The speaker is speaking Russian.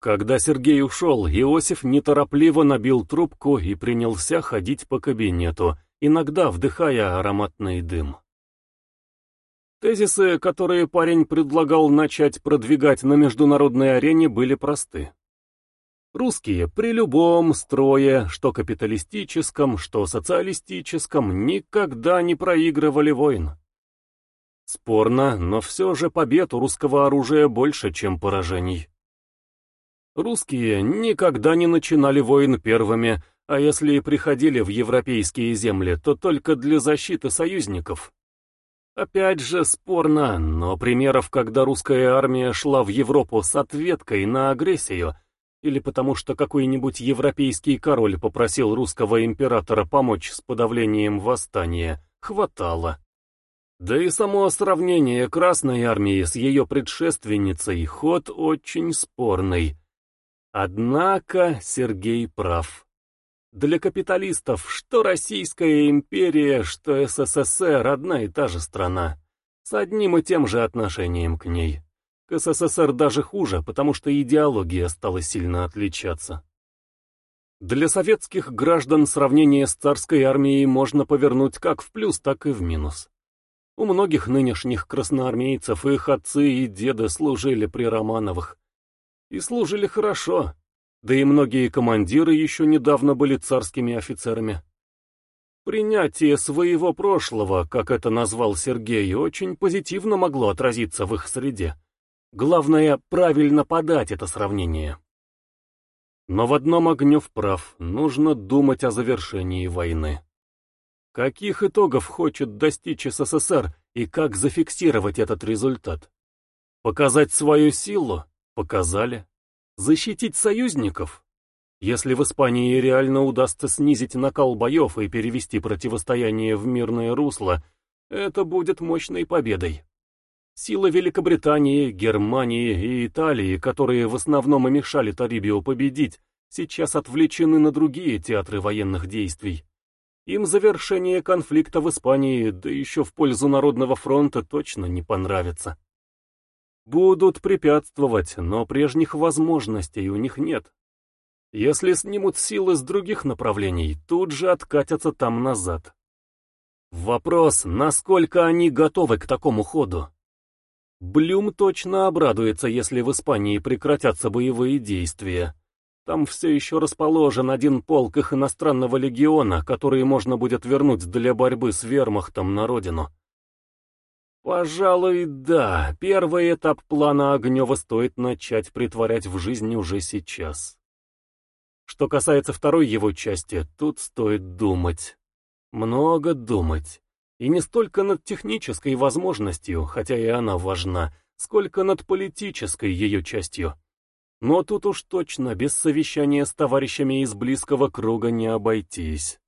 Когда Сергей ушел, Иосиф неторопливо набил трубку и принялся ходить по кабинету, иногда вдыхая ароматный дым. Тезисы, которые парень предлагал начать продвигать на международной арене, были просты. Русские при любом строе, что капиталистическом, что социалистическом, никогда не проигрывали войн. Спорно, но все же побед у русского оружия больше, чем поражений. Русские никогда не начинали войн первыми, а если и приходили в европейские земли, то только для защиты союзников. Опять же спорно, но примеров, когда русская армия шла в Европу с ответкой на агрессию, или потому что какой-нибудь европейский король попросил русского императора помочь с подавлением восстания, хватало. Да и само сравнение Красной армии с ее предшественницей ход очень спорный. Однако Сергей прав. Для капиталистов что Российская империя, что СССР одна и та же страна, с одним и тем же отношением к ней. К СССР даже хуже, потому что идеология стала сильно отличаться. Для советских граждан сравнение с царской армией можно повернуть как в плюс, так и в минус. У многих нынешних красноармейцев их отцы и деды служили при Романовых, и служили хорошо, да и многие командиры еще недавно были царскими офицерами. Принятие своего прошлого, как это назвал Сергей, очень позитивно могло отразиться в их среде. Главное, правильно подать это сравнение. Но в одном Огнев прав, нужно думать о завершении войны. Каких итогов хочет достичь СССР и как зафиксировать этот результат? Показать свою силу? Показали. Защитить союзников? Если в Испании реально удастся снизить накал боев и перевести противостояние в мирное русло, это будет мощной победой. Силы Великобритании, Германии и Италии, которые в основном и мешали Тарибио победить, сейчас отвлечены на другие театры военных действий. Им завершение конфликта в Испании, да еще в пользу Народного фронта, точно не понравится. Будут препятствовать, но прежних возможностей у них нет. Если снимут силы с других направлений, тут же откатятся там назад. Вопрос, насколько они готовы к такому ходу. Блюм точно обрадуется, если в Испании прекратятся боевые действия. Там все еще расположен один полк их иностранного легиона, который можно будет вернуть для борьбы с вермахтом на родину. Пожалуй, да, первый этап плана Огнева стоит начать притворять в жизнь уже сейчас. Что касается второй его части, тут стоит думать. Много думать. И не столько над технической возможностью, хотя и она важна, сколько над политической ее частью. Но тут уж точно без совещания с товарищами из близкого круга не обойтись.